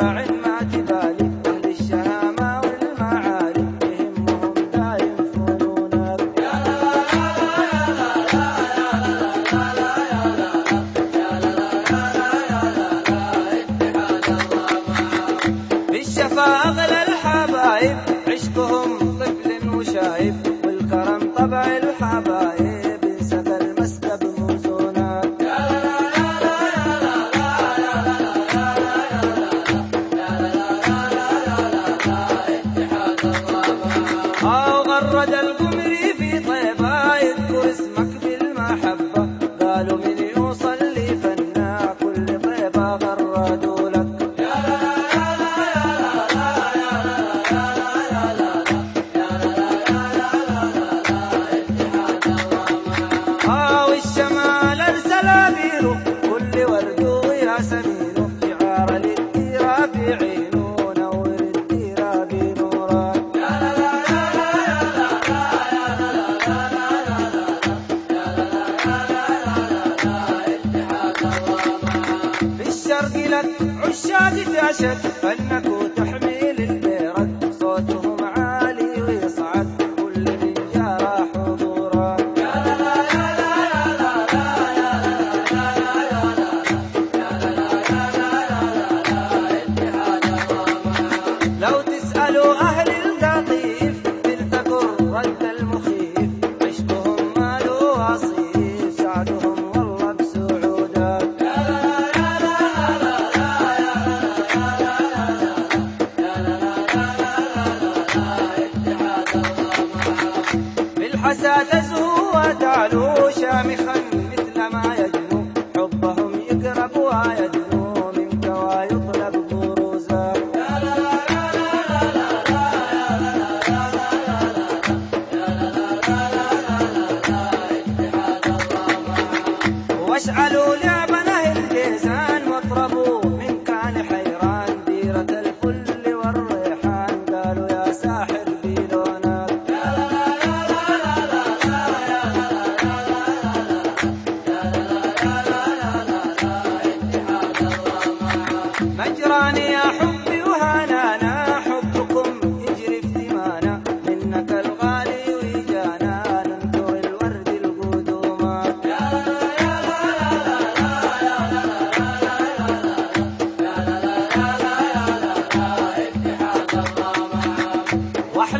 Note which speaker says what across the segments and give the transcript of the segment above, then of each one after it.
Speaker 1: عند ترك عشاق تعشق أنك تحمي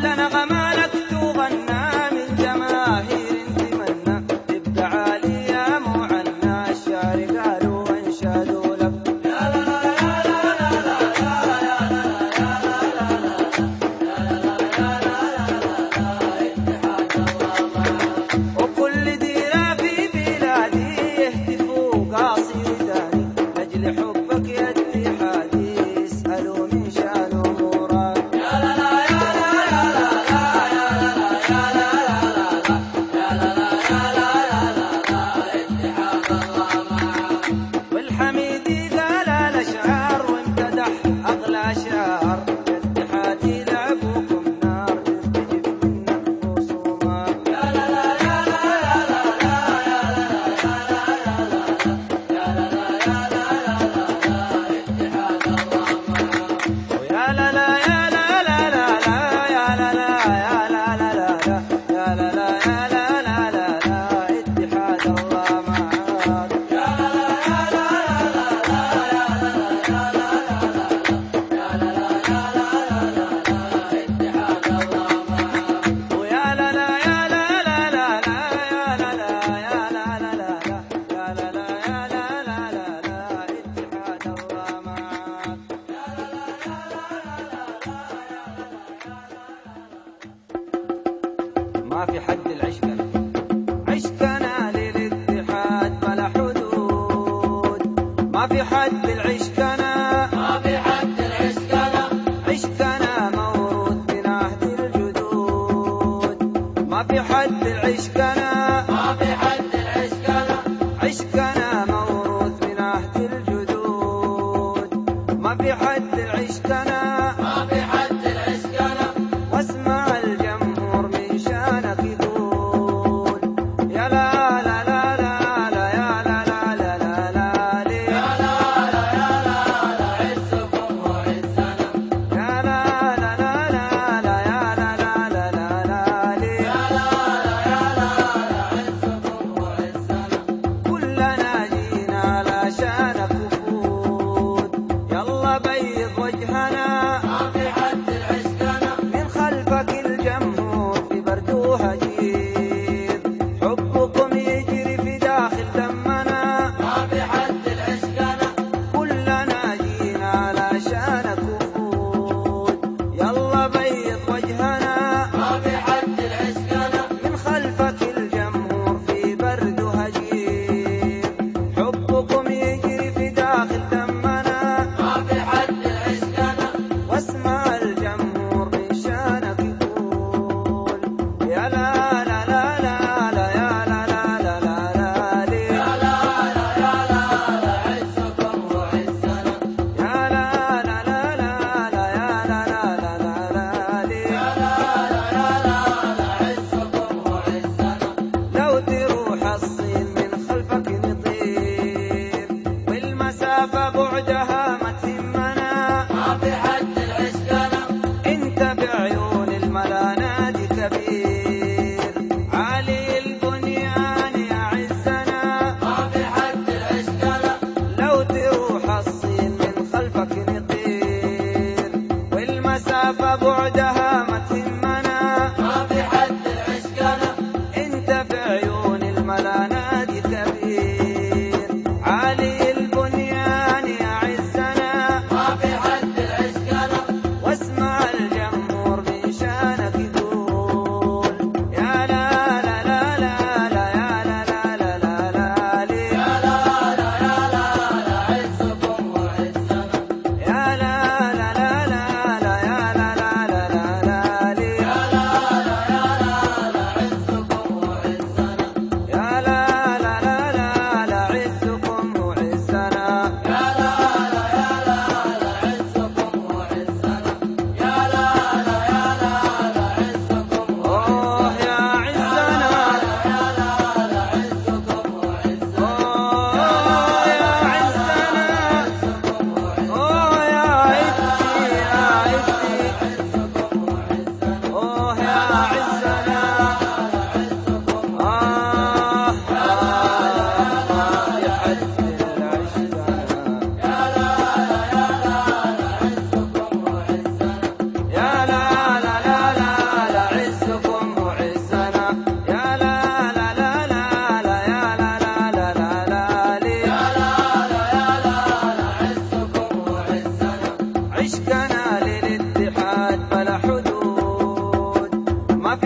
Speaker 1: لنا يا معنى وكل في بلادي يهتفوا لأجل حبك يا في حد العيش يلا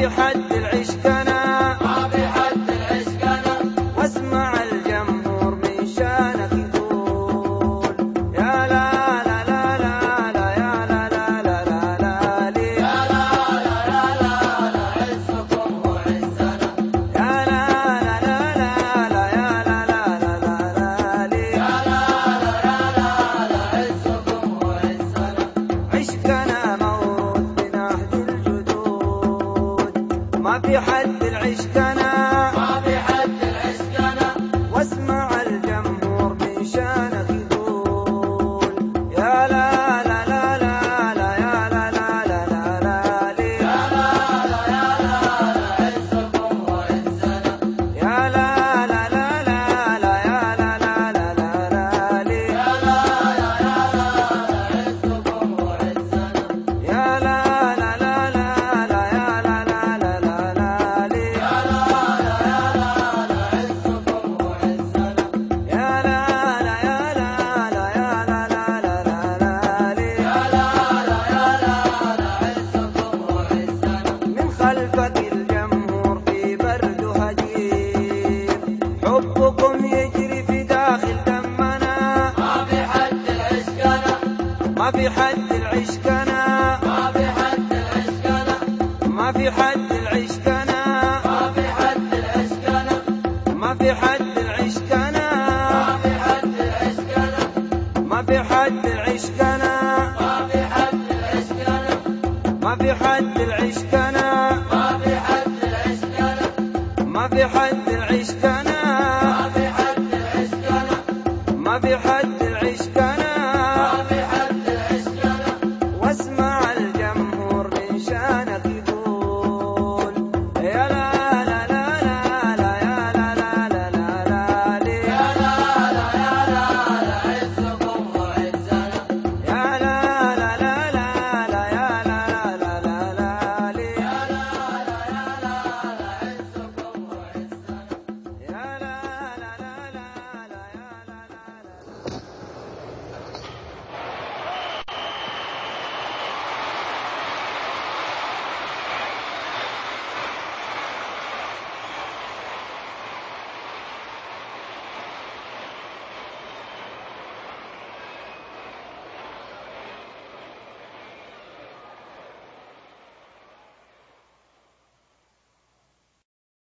Speaker 2: ما في